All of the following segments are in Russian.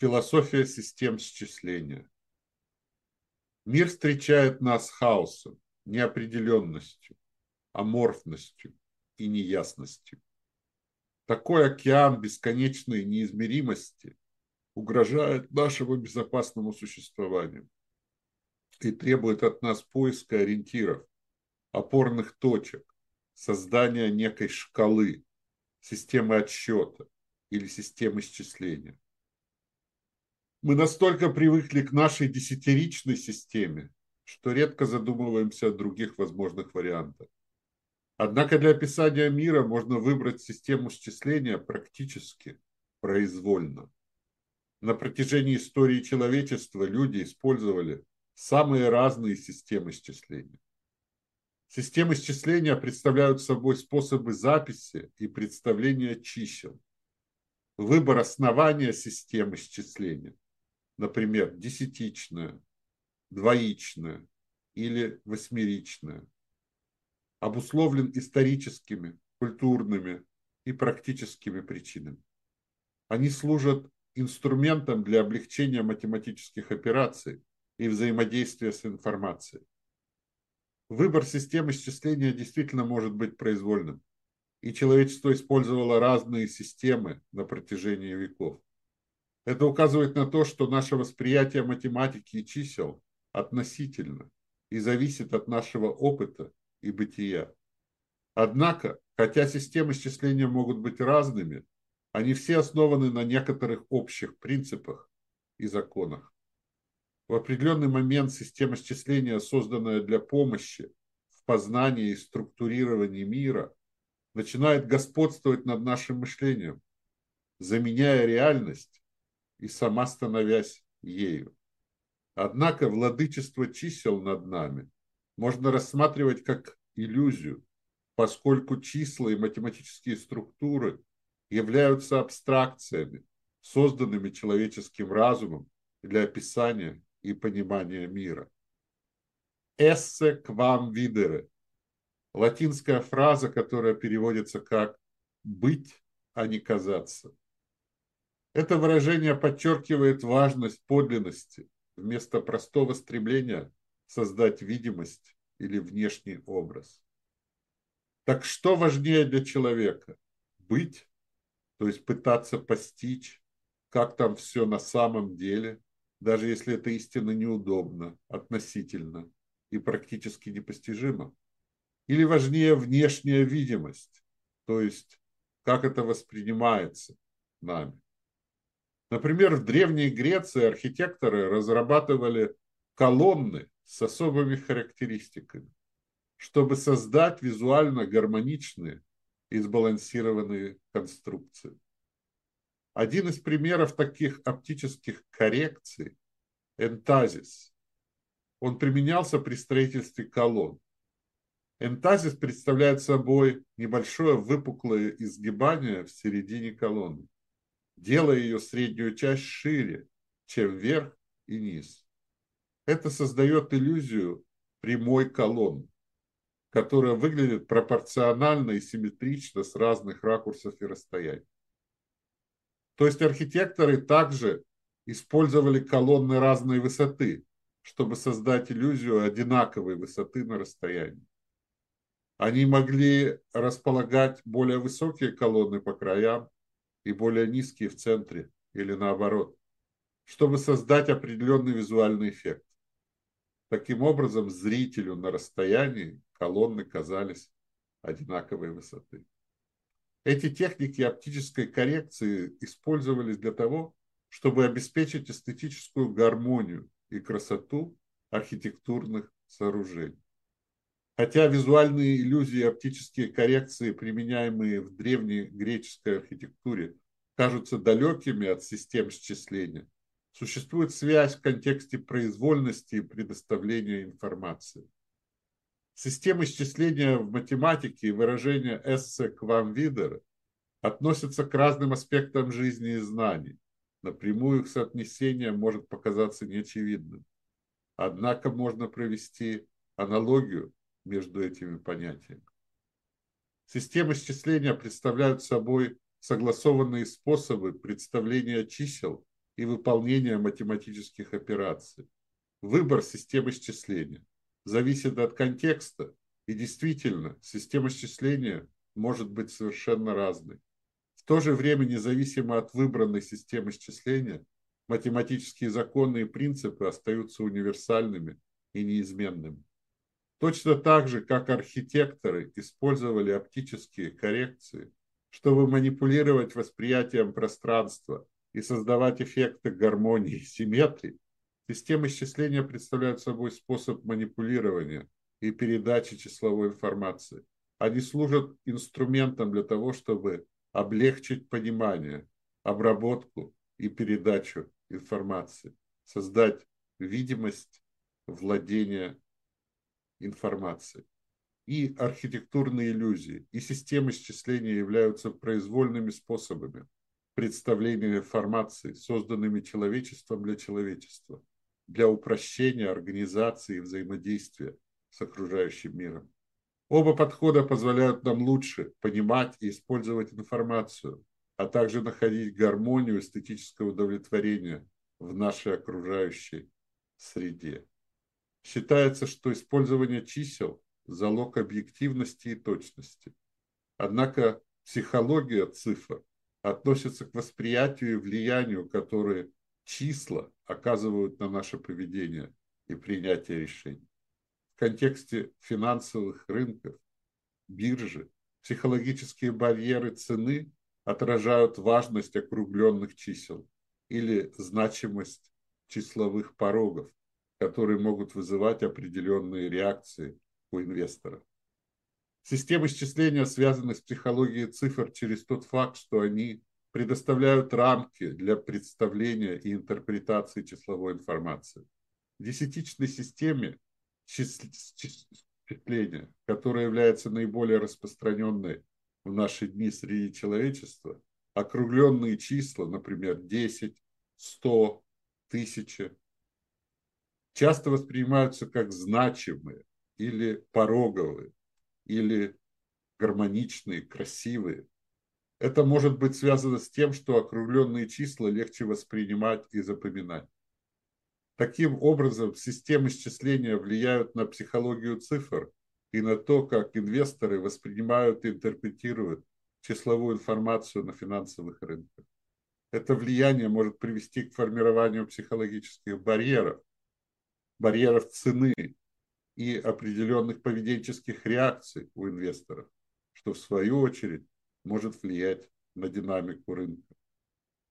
Философия систем счисления. Мир встречает нас хаосом, неопределенностью, аморфностью и неясностью. Такой океан бесконечной неизмеримости угрожает нашему безопасному существованию и требует от нас поиска ориентиров, опорных точек, создания некой шкалы, системы отсчета или системы счисления. Мы настолько привыкли к нашей десятиричной системе, что редко задумываемся о других возможных вариантах. Однако для описания мира можно выбрать систему счисления практически произвольно. На протяжении истории человечества люди использовали самые разные системы счисления. Системы счисления представляют собой способы записи и представления чисел. Выбор основания системы счисления, например, десятичная, двоичная или восьмеричная, обусловлен историческими, культурными и практическими причинами. Они служат инструментом для облегчения математических операций и взаимодействия с информацией. Выбор системы счисления действительно может быть произвольным, и человечество использовало разные системы на протяжении веков. Это указывает на то, что наше восприятие математики и чисел относительно и зависит от нашего опыта и бытия. Однако, хотя системы счисления могут быть разными, они все основаны на некоторых общих принципах и законах. В определенный момент система счисления, созданная для помощи в познании и структурировании мира, начинает господствовать над нашим мышлением, заменяя реальность и сама становясь ею. Однако владычество чисел над нами можно рассматривать как иллюзию, поскольку числа и математические структуры являются абстракциями, созданными человеческим разумом для описания и понимания мира. «Эссе квам видере» – латинская фраза, которая переводится как «быть, а не казаться». Это выражение подчеркивает важность подлинности вместо простого стремления создать видимость или внешний образ. Так что важнее для человека? Быть, то есть пытаться постичь, как там все на самом деле, даже если это истинно неудобно, относительно и практически непостижимо? Или важнее внешняя видимость, то есть как это воспринимается нами? Например, в Древней Греции архитекторы разрабатывали колонны с особыми характеристиками, чтобы создать визуально гармоничные и сбалансированные конструкции. Один из примеров таких оптических коррекций – энтазис. Он применялся при строительстве колонн. Энтазис представляет собой небольшое выпуклое изгибание в середине колонны, делая ее среднюю часть шире, чем верх и низ. Это создает иллюзию прямой колонны, которая выглядит пропорционально и симметрично с разных ракурсов и расстояний. То есть архитекторы также использовали колонны разной высоты, чтобы создать иллюзию одинаковой высоты на расстоянии. Они могли располагать более высокие колонны по краям и более низкие в центре или наоборот, чтобы создать определенный визуальный эффект. Таким образом, зрителю на расстоянии колонны казались одинаковой высоты. Эти техники оптической коррекции использовались для того, чтобы обеспечить эстетическую гармонию и красоту архитектурных сооружений. Хотя визуальные иллюзии и оптические коррекции, применяемые в древней греческой архитектуре, кажутся далекими от систем счисления, существует связь в контексте произвольности и предоставления информации. Система исчисления в математике и выражение «эссе квам видер» относятся к разным аспектам жизни и знаний. Напрямую их соотнесение может показаться неочевидным. Однако можно провести аналогию между этими понятиями. Системы исчисления представляют собой согласованные способы представления чисел и выполнения математических операций. Выбор системы счисления зависит от контекста, и действительно, система счисления может быть совершенно разной. В то же время, независимо от выбранной системы счисления, математические законы и принципы остаются универсальными и неизменными. Точно так же, как архитекторы использовали оптические коррекции, чтобы манипулировать восприятием пространства и создавать эффекты гармонии и симметрии, системы счисления представляют собой способ манипулирования и передачи числовой информации. Они служат инструментом для того, чтобы облегчить понимание, обработку и передачу информации, создать видимость владения информацией. И архитектурные иллюзии, и системы счисления являются произвольными способами представления информации, созданными человечеством для человечества, для упрощения организации и взаимодействия с окружающим миром. Оба подхода позволяют нам лучше понимать и использовать информацию, а также находить гармонию эстетического удовлетворения в нашей окружающей среде. Считается, что использование чисел – залог объективности и точности. Однако психология цифр относится к восприятию и влиянию, которые числа оказывают на наше поведение и принятие решений контексте финансовых рынков, биржи, психологические барьеры цены отражают важность округленных чисел или значимость числовых порогов, которые могут вызывать определенные реакции у инвесторов. Системы счисления связаны с психологией цифр через тот факт, что они предоставляют рамки для представления и интерпретации числовой информации. В десятичной системе счисления, которое является наиболее распространенной в наши дни среди человечества, округленные числа, например, 10, 100, 1000, часто воспринимаются как значимые или пороговые, или гармоничные, красивые. Это может быть связано с тем, что округленные числа легче воспринимать и запоминать. Таким образом, системы счисления влияют на психологию цифр и на то, как инвесторы воспринимают и интерпретируют числовую информацию на финансовых рынках. Это влияние может привести к формированию психологических барьеров, барьеров цены и определенных поведенческих реакций у инвесторов, что в свою очередь может влиять на динамику рынка.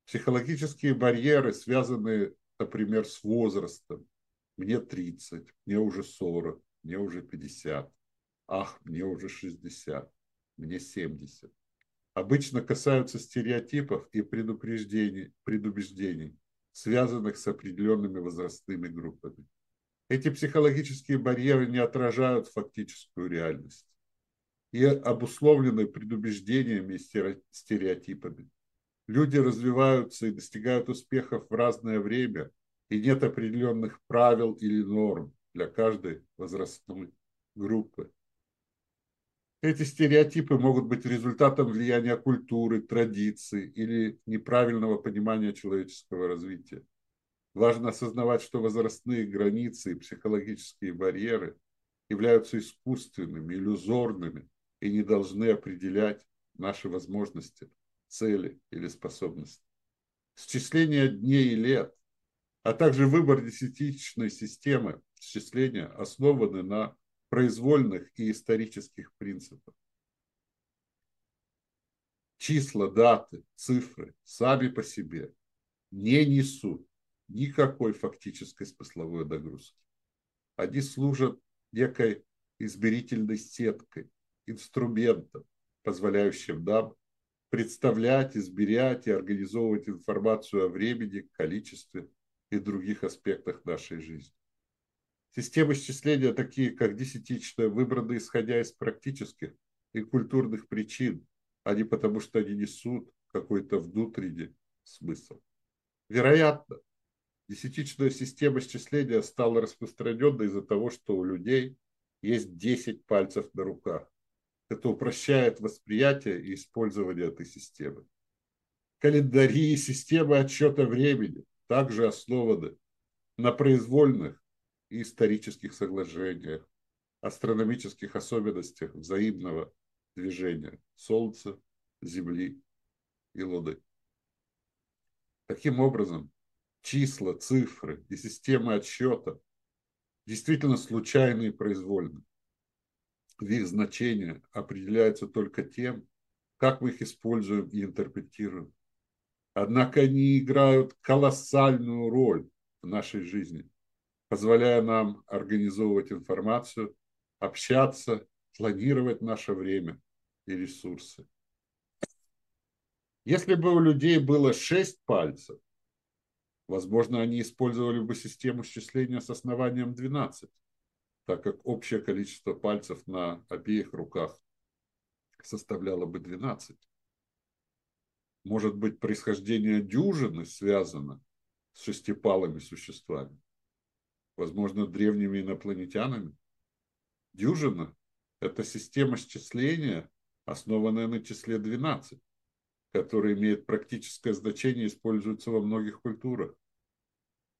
Психологические барьеры, связанные например, с возрастом. Мне 30, мне уже 40, мне уже 50. Ах, мне уже 60, мне 70. Обычно касаются стереотипов и предупреждений, предубеждений, связанных с определенными возрастными группами. Эти психологические барьеры не отражают фактическую реальность и обусловлены предубеждениями и стереотипами. Люди развиваются и достигают успехов в разное время, и нет определенных правил или норм для каждой возрастной группы. Эти стереотипы могут быть результатом влияния культуры, традиций или неправильного понимания человеческого развития. Важно осознавать, что возрастные границы и психологические барьеры являются искусственными, иллюзорными и не должны определять наши возможности цели или способности. Счисление дней и лет, а также выбор десятичной системы счисления основаны на произвольных и исторических принципах. Числа, даты, цифры сами по себе не несут никакой фактической смысловой нагрузки. Они служат некой измерительной сеткой, инструментом, позволяющим нам представлять, измерять и организовывать информацию о времени, количестве и других аспектах нашей жизни. Системы счисления, такие как десятичная, выбраны исходя из практических и культурных причин, а не потому, что они несут какой-то внутренний смысл. Вероятно, десятичная система счисления стала распространенной из-за того, что у людей есть 10 пальцев на руках. Это упрощает восприятие и использование этой системы. Календари и системы отсчета времени также основаны на произвольных и исторических соглашениях, астрономических особенностях взаимного движения Солнца, Земли и Луны. Таким образом, числа, цифры и системы отсчета действительно случайны и произвольны. Их значение определяется только тем, как мы их используем и интерпретируем. Однако они играют колоссальную роль в нашей жизни, позволяя нам организовывать информацию, общаться, планировать наше время и ресурсы. Если бы у людей было шесть пальцев, возможно, они использовали бы систему счисления с основанием 12, так как общее количество пальцев на обеих руках составляло бы 12. Может быть, происхождение дюжины связано с шестипалыми существами? Возможно, древними инопланетянами? Дюжина – это система счисления, основанная на числе 12 который имеет практическое значение используется во многих культурах.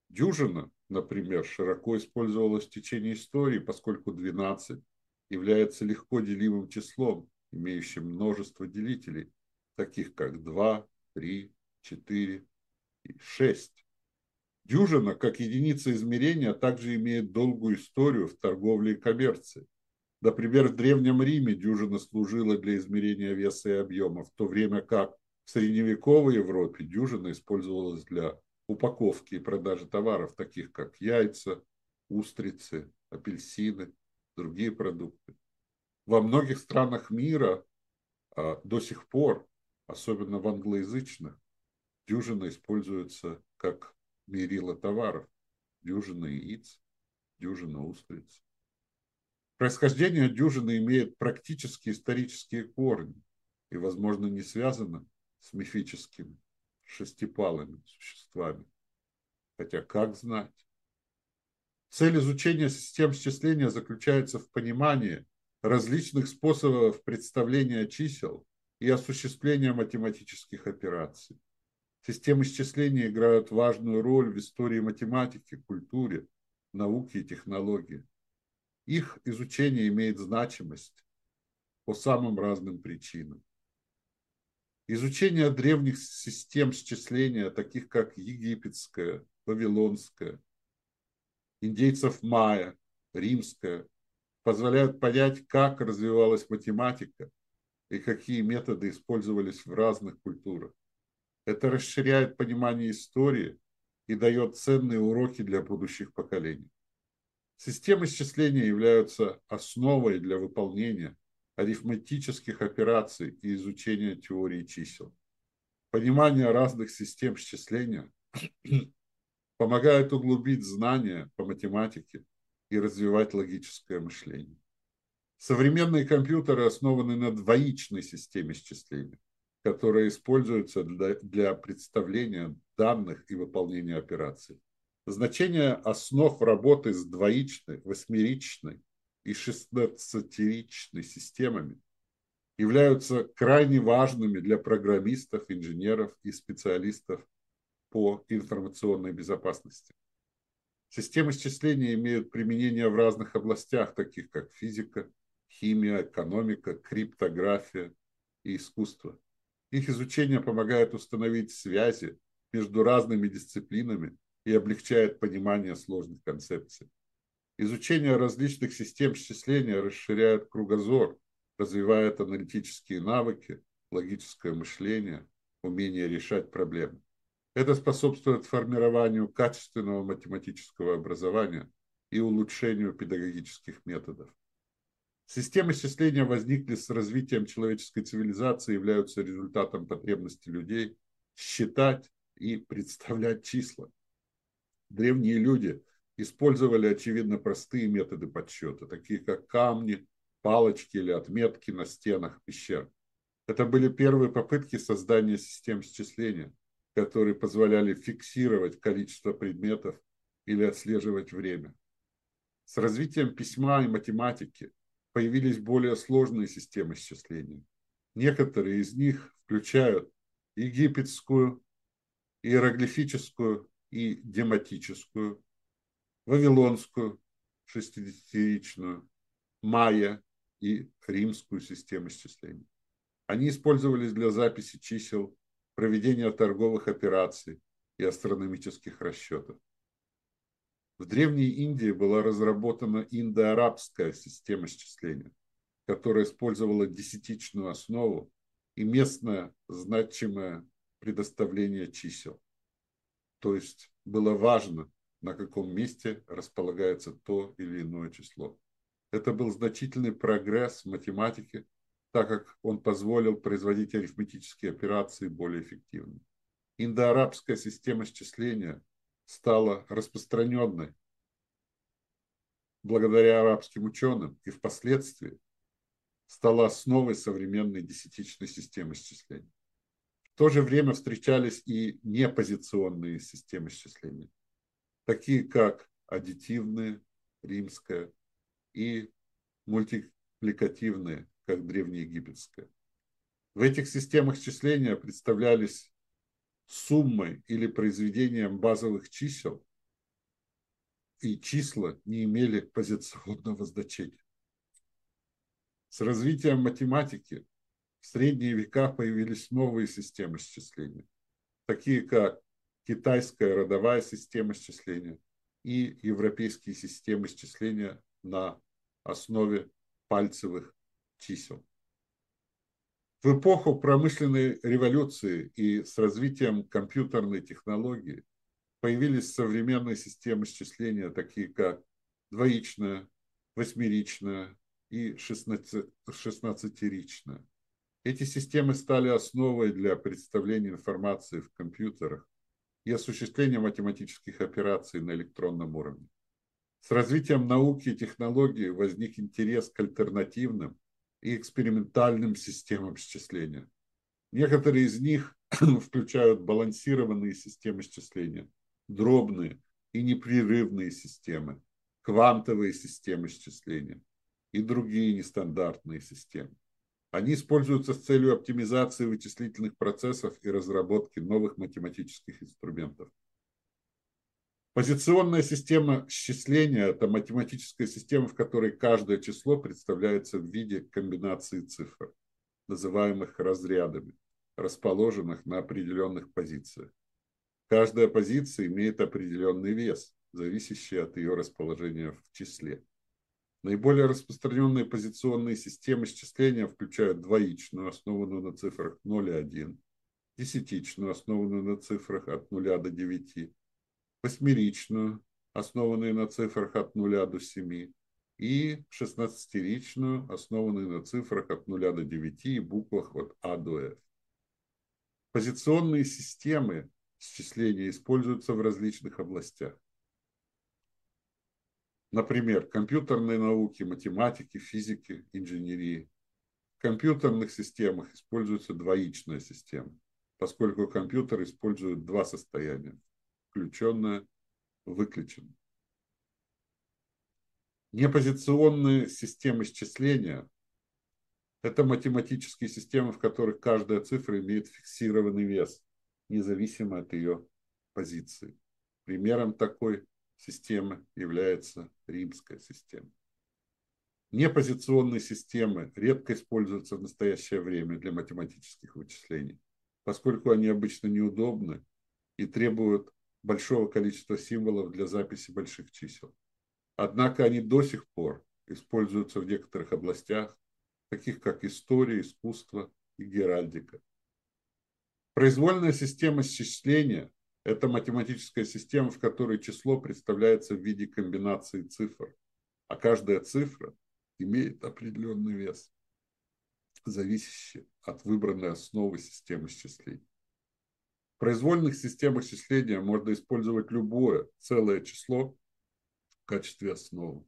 Дюжина, например, широко использовалась в течение истории, поскольку 12 является легко делимым числом, имеющим множество делителей, таких как 2, 3, 4 и 6. Дюжина, как единица измерения, также имеет долгую историю в торговле и коммерции. Например, в Древнем Риме дюжина служила для измерения веса и объема, в то время как в средневековой Европе дюжина использовалась для упаковки и продажи товаров, таких как яйца, устрицы, апельсины, другие продукты. Во многих странах мира а, до сих пор, особенно в англоязычных, дюжина используется как мерило товаров. Дюжина яиц, дюжина устриц. Происхождение дюжины имеет практически исторические корни и, возможно, не связано с мифическими шестипалыми существами. Хотя как знать? Цель изучения систем счисления заключается в понимании различных способов представления чисел и осуществления математических операций. Системы счисления играют важную роль в истории математики, культуре, науке и технологии. Их изучение имеет значимость по самым разным причинам. Изучение древних систем счисления, таких как египетская, вавилонская, индейцев майя, римская, позволяют понять, как развивалась математика и какие методы использовались в разных культурах. Это расширяет понимание истории и дает ценные уроки для будущих поколений. Системы счисления являются основой для выполнения арифметических операций и изучения теории чисел. Понимание разных систем счисления помогает углубить знания по математике и развивать логическое мышление. Современные компьютеры основаны на двоичной системе счисления, которая используется для, для представления данных и выполнения операций. Значение основ работы с двоичной, восьмеричной и шестнадцатиричной системами являются крайне важными для программистов, инженеров и специалистов по информационной безопасности. Системы счисления имеют применение в разных областях, таких как физика, химия, экономика, криптография и искусство. Их изучение помогает установить связи между разными дисциплинами и облегчает понимание сложных концепций. Изучение различных систем счисления расширяет кругозор, развивает аналитические навыки, логическое мышление, умение решать проблемы. Это способствует формированию качественного математического образования и улучшению педагогических методов. Системы счисления возникли с развитием человеческой цивилизации и являются результатом потребности людей считать и представлять числа. Древние люди использовали, очевидно, простые методы подсчета, такие как камни, палочки или отметки на стенах пещер. Это были первые попытки создания систем счисления, которые позволяли фиксировать количество предметов или отслеживать время. С развитием письма и математики появились более сложные системы счисления. Некоторые из них включают египетскую, иероглифическую и дематическую, вавилонскую, шестидесятиричную, майя и римскую систему исчисления. Они использовались для записи чисел, проведения торговых операций и астрономических расчетов. В Древней Индии была разработана индоарабская система счисления, которая использовала десятичную основу и местное значимое предоставление чисел. То есть было важно, на каком месте располагается то или иное число. Это был значительный прогресс в математике, так как он позволил производить арифметические операции более эффективно. Индоарабская система счисления стала распространенной благодаря арабским ученым и впоследствии стала основой современной десятичной системы счисления. В то же время встречались и непозиционные системы счисления, такие как аддитивные, римская, и мультипликативные, как древнеегипетская. В этих системах счисления представлялись суммой или произведением базовых чисел, и числа не имели позиционного значения. С развитием математики в средние века появились новые системы счисления, такие как китайская родовая система счисления и европейские системы счисления на основе пальцевых чисел. В эпоху промышленной революции и с развитием компьютерной технологии появились современные системы счисления, такие как двоичная, восьмеричная и шестнадцатиричная. Эти системы стали основой для представления информации в компьютерах и осуществления математических операций на электронном уровне. С развитием науки и технологий возник интерес к альтернативным и экспериментальным системам счисления. Некоторые из них включают балансированные системы счисления, дробные и непрерывные системы, квантовые системы счисления и другие нестандартные системы. Они используются с целью оптимизации вычислительных процессов и разработки новых математических инструментов. Позиционная система счисления – это математическая система, в которой каждое число представляется в виде комбинации цифр, называемых разрядами, расположенных на определенных позициях. Каждая позиция имеет определенный вес, зависящий от ее расположения в числе. Наиболее распространенные позиционные системы счисления включают двоичную, основанную на цифрах 0 и 1, десятичную, основанную на цифрах от 0 до 9, восьмеричную, основанную на цифрах от 0 до 7, и шестнадцатиричную, основанную на цифрах от 0 до 9 и буквах от А до F. Позиционные системы счисления используются в различных областях. Например, компьютерной науки, математики, физики, инженерии. В компьютерных системах используется двоичная система, поскольку компьютер использует два состояния – включенное, выключенное. Непозиционные системы счисления – это математические системы, в которых каждая цифра имеет фиксированный вес, независимо от ее позиции. Примером такой системы является римская система. Непозиционные системы редко используются в настоящее время для математических вычислений, поскольку они обычно неудобны и требуют большого количества символов для записи больших чисел. Однако они до сих пор используются в некоторых областях, таких как история, искусство и геральдика. Произвольная система счисления это математическая система, в которой число представляется в виде комбинации цифр, а каждая цифра имеет определенный вес, зависящий от выбранной основы системы счисления. В произвольных системах счисления можно использовать любое целое число в качестве основы,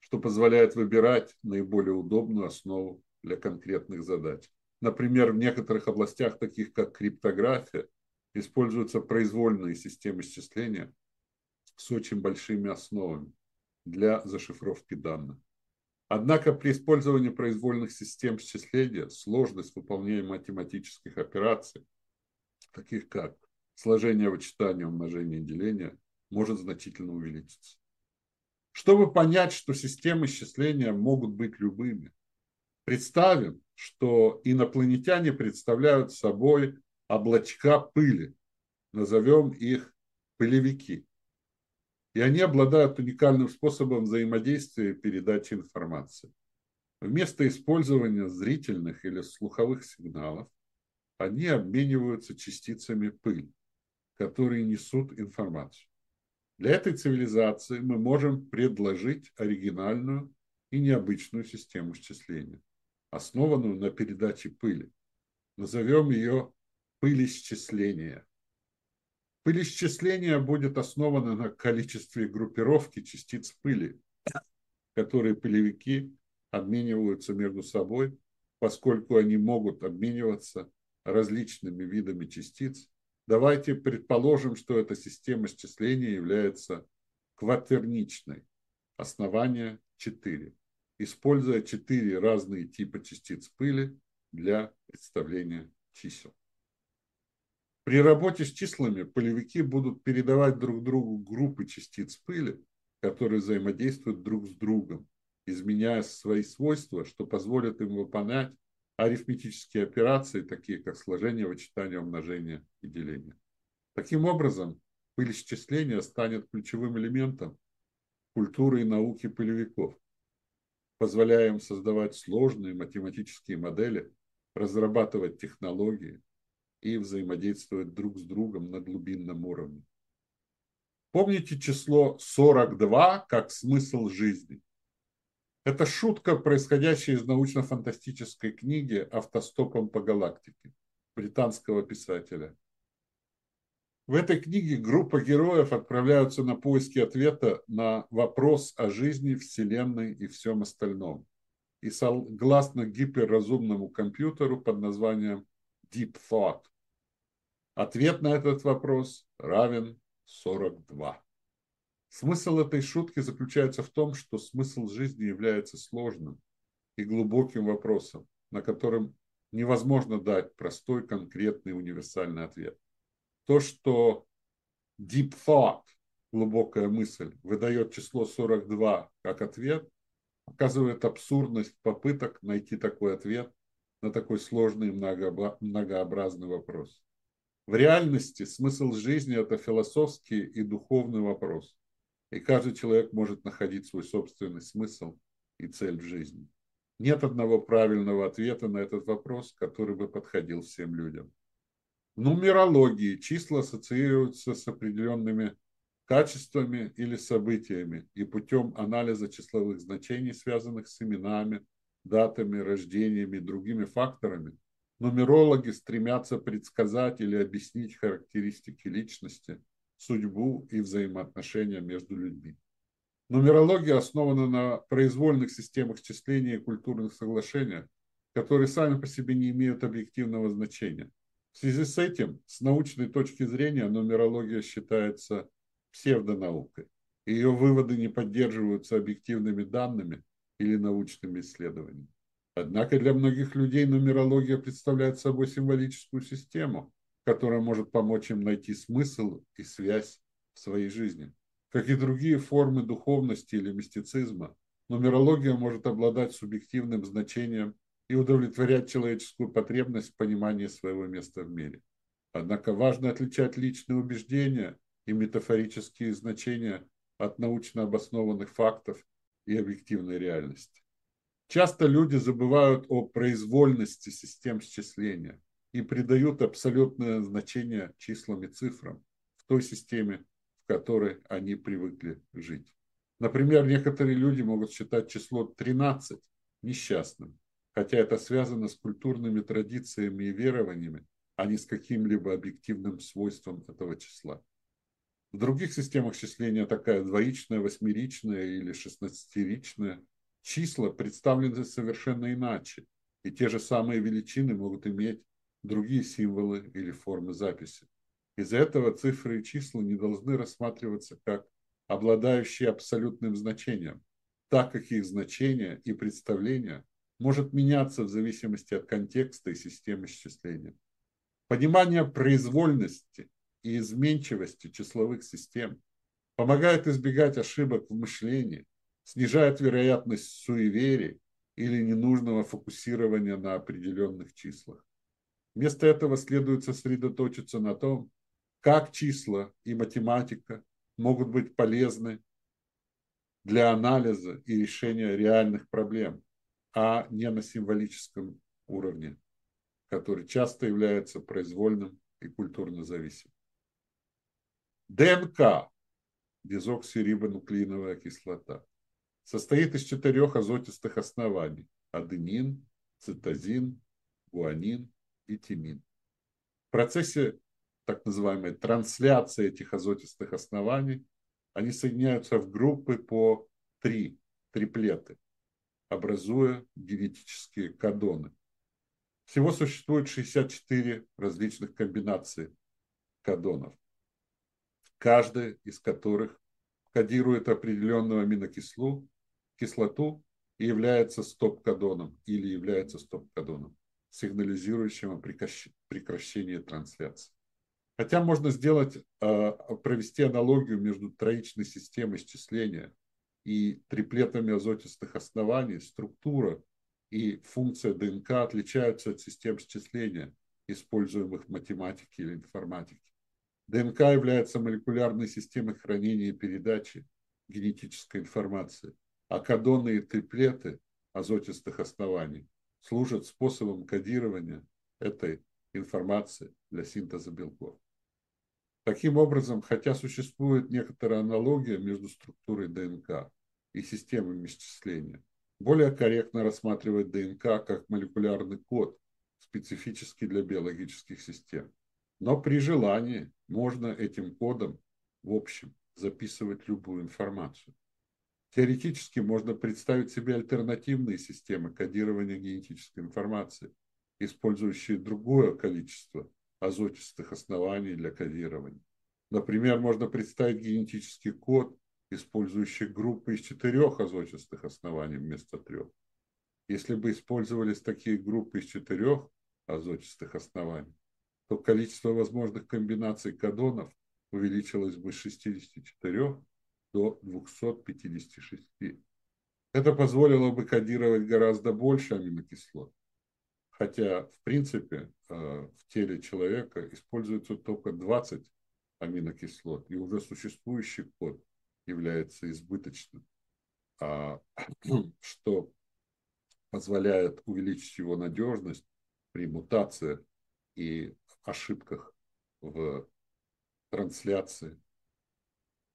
что позволяет выбирать наиболее удобную основу для конкретных задач. Например, в некоторых областях, таких как криптография, используются произвольные системы счисления с очень большими основами для зашифровки данных. Однако при использовании произвольных систем счисления сложность выполнения математических операций, таких как сложения, вычитания, умножения и деления может значительно увеличиться. Чтобы понять, что системы счисления могут быть любыми, представим, что инопланетяне представляют собой облачка пыли, назовем их пылевики. И они обладают уникальным способом взаимодействия и передачи информации. Вместо использования зрительных или слуховых сигналов, они обмениваются частицами пыли, которые несут информацию. Для этой цивилизации мы можем предложить оригинальную и необычную систему счисления, основанную на передаче пыли. Назовем ее пылесчисление. Пылесчисление будет основано на количестве группировки частиц пыли, которые пылевики обмениваются между собой, поскольку они могут обмениваться различными видами частиц. Давайте предположим, что эта система счисления является кватерничной. Основание 4. Используя четыре разные типа частиц пыли для представления чисел. При работе с числами полевики будут передавать друг другу группы частиц пыли, которые взаимодействуют друг с другом, изменяя свои свойства, что позволит им выполнять арифметические операции, такие как сложение, вычитание, умножение и деление. Таким образом, пыль исчисления станет ключевым элементом культуры и науки пылевиков, позволяя им создавать сложные математические модели, разрабатывать технологии и взаимодействовать друг с другом на глубинном уровне. Помните число 42 как смысл жизни? Это шутка, происходящая из научно-фантастической книги «Автостопом по галактике» британского писателя. В этой книге группа героев отправляются на поиски ответа на вопрос о жизни, Вселенной и всем остальном. И согласно гиперразумному компьютеру под названием Deep Thought, ответ на этот вопрос равен 42. Смысл этой шутки заключается в том, что смысл жизни является сложным и глубоким вопросом, на котором невозможно дать простой, конкретный, универсальный ответ. То, что deep thought, глубокая мысль, выдает число 42 как ответ, показывает абсурдность попыток найти такой ответ на такой сложный и многообразный вопрос. В реальности смысл жизни – это философский и духовный вопрос. И каждый человек может находить свой собственный смысл и цель в жизни. Нет одного правильного ответа на этот вопрос, который бы подходил всем людям. В нумерологии числа ассоциируются с определенными качествами или событиями и путем анализа числовых значений, связанных с именами, датами, рождениями и другими факторами, нумерологи стремятся предсказать или объяснить характеристики личности – судьбу и взаимоотношения между людьми. Нумерология основана на произвольных системах числения и культурных соглашениях, которые сами по себе не имеют объективного значения. В связи с этим, с научной точки зрения, нумерология считается псевдонаукой. Ее выводы не поддерживаются объективными данными или научными исследованиями. Однако для многих людей нумерология представляет собой символическую систему, которая может помочь им найти смысл и связь в своей жизни. Как и другие формы духовности или мистицизма, нумерология может обладать субъективным значением и удовлетворять человеческую потребность в понимании своего места в мире. Однако важно отличать личные убеждения и метафорические значения от научно обоснованных фактов и объективной реальности. Часто люди забывают о произвольности систем счисления и придают абсолютное значение числам и цифрам в той системе, в которой они привыкли жить. Например, некоторые люди могут считать число 13 несчастным, хотя это связано с культурными традициями и верованиями, а не с каким-либо объективным свойством этого числа. В других системах числения такая двоичная, восьмеричная или шестнадцатеричная числа представлены совершенно иначе, и те же самые величины могут иметь другие символы или формы записи. Из-за этого цифры и числа не должны рассматриваться как обладающие абсолютным значением, так как их значение и представление может меняться в зависимости от контекста и системы счисления. Понимание произвольности и изменчивости числовых систем, помогает избегать ошибок в мышлении, снижает вероятность суеверий или ненужного фокусирования на определенных числах. Вместо этого следует сосредоточиться на том, как числа и математика могут быть полезны для анализа и решения реальных проблем, а не на символическом уровне, который часто является произвольным и культурно зависимым. ДНК, дезоксирибонуклеиновая кислота, состоит из четырех азотистых оснований – аденин, цитозин, гуанин и тимин. В процессе так называемой трансляции этих азотистых оснований они соединяются в группы по три триплеты, образуя генетические кадоны. Всего существует 64 различных комбинаций кадонов, каждая из которых кодирует определенную аминокислу, кислоту и является стоп-кадоном или является стоп-кадоном, сигнализирующим о прекращении трансляции. Хотя можно сделать, а, провести аналогию между троичной системой счисления и триплетами азотистых оснований, структура и функция ДНК отличаются от систем счисления, используемых в математике или информатике. ДНК является молекулярной системой хранения и передачи генетической информации, а кадоны и триплеты азотистых оснований служат способом кодирования этой информации для синтеза белков. Таким образом, хотя существует некоторая аналогия между структурой ДНК и системами исчисления, более корректно рассматривать ДНК как молекулярный код, специфический для биологических систем. Но при желании можно этим кодом, в общем, записывать любую информацию. Теоретически можно представить себе альтернативные системы кодирования генетической информации, использующие другое количество азотистых оснований для кодирования. Например, можно представить генетический код, использующий группы из четырех азотистых оснований вместо трех. Если бы использовались такие группы из четырех азотистых оснований, то количество возможных комбинаций кадонов увеличилось бы с 64 до 256. Это позволило бы кодировать гораздо больше аминокислот, Хотя, в принципе, э, в теле человека используется только 20 аминокислот, и уже существующий код является избыточным, а, что позволяет увеличить его надежность при мутациях и ошибках в трансляции.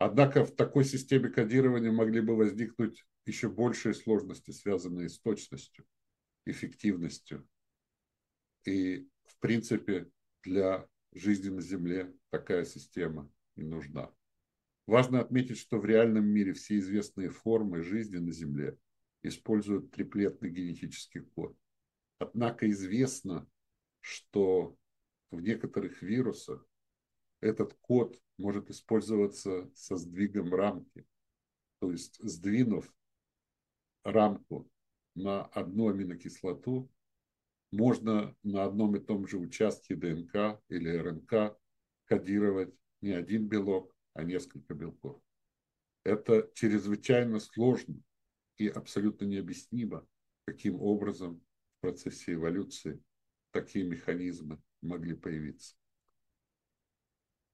Однако в такой системе кодирования могли бы возникнуть еще большие сложности, связанные с точностью, эффективностью и, в принципе, для жизни на Земле такая система не нужна. Важно отметить, что в реальном мире все известные формы жизни на Земле используют триплетный генетический код. Однако известно, что в некоторых вирусах этот код может использоваться со сдвигом рамки. То есть, сдвинув рамку на одну аминокислоту, можно на одном и том же участке ДНК или РНК кодировать не один белок, а несколько белков. Это чрезвычайно сложно и абсолютно необъяснимо, каким образом в процессе эволюции такие механизмы могли появиться.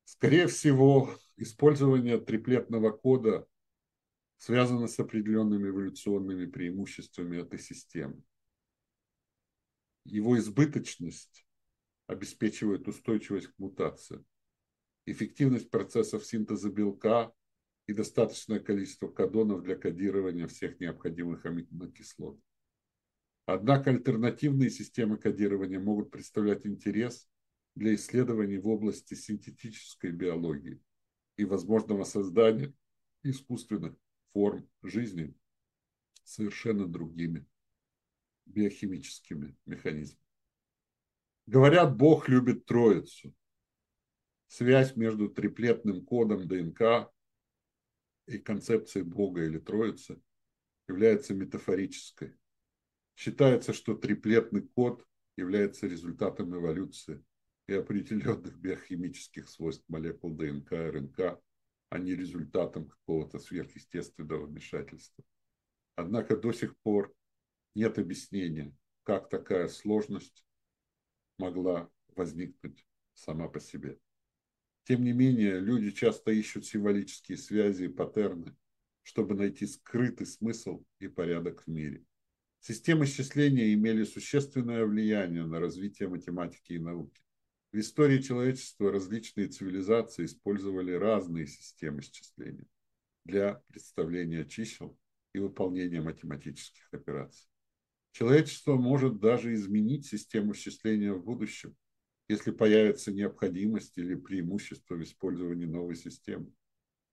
Скорее всего, использование триплетного кода связано с определенными эволюционными преимуществами этой системы его избыточность обеспечивает устойчивость к мутациям, эффективность процессов синтеза белка и достаточное количество кадонов для кодирования всех необходимых аминокислот. Однако альтернативные системы кодирования могут представлять интерес для исследований в области синтетической биологии и возможного создания искусственных форм жизни совершенно другими биохимическими механизмами. Говорят, Бог любит Троицу. Связь между триплетным кодом ДНК и концепцией Бога или Троицы является метафорической. Считается, что триплетный код является результатом эволюции и определенных биохимических свойств молекул ДНК, РНК, а не результатом какого-то сверхъестественного вмешательства. Однако до сих пор нет объяснения, как такая сложность могла возникнуть сама по себе. Тем не менее, люди часто ищут символические связи и паттерны, чтобы найти скрытый смысл и порядок в мире. Системы счисления имели существенное влияние на развитие математики и науки. В истории человечества различные цивилизации использовали разные системы счисления для представления чисел и выполнения математических операций. Человечество может даже изменить систему счисления в будущем, если появится необходимость или преимущество в использовании новой системы.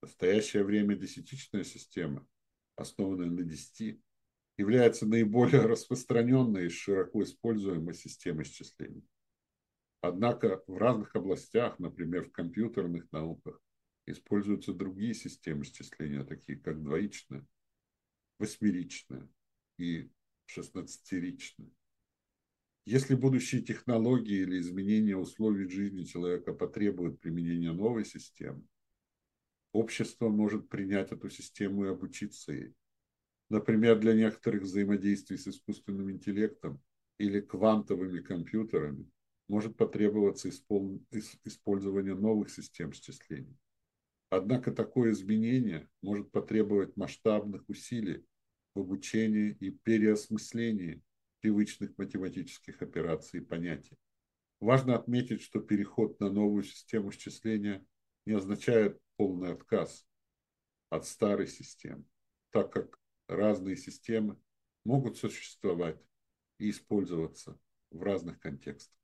В настоящее время десятичная система, основанная на десяти, является наиболее распространенной и широко используемой системой счисления. Однако в разных областях, например, в компьютерных науках, используются другие системы счисления, такие как двоичная, восьмеричная и шестнадцатеричная. Если будущие технологии или изменения условий жизни человека потребуют применения новой системы, общество может принять эту систему и обучиться ей. Например, для некоторых взаимодействий с искусственным интеллектом или квантовыми компьютерами может потребоваться использование новых систем счисления. Однако такое изменение может потребовать масштабных усилий в обучении и переосмыслении привычных математических операций и понятий. Важно отметить, что переход на новую систему счисления не означает полный отказ от старой системы, так как разные системы могут существовать и использоваться в разных контекстах.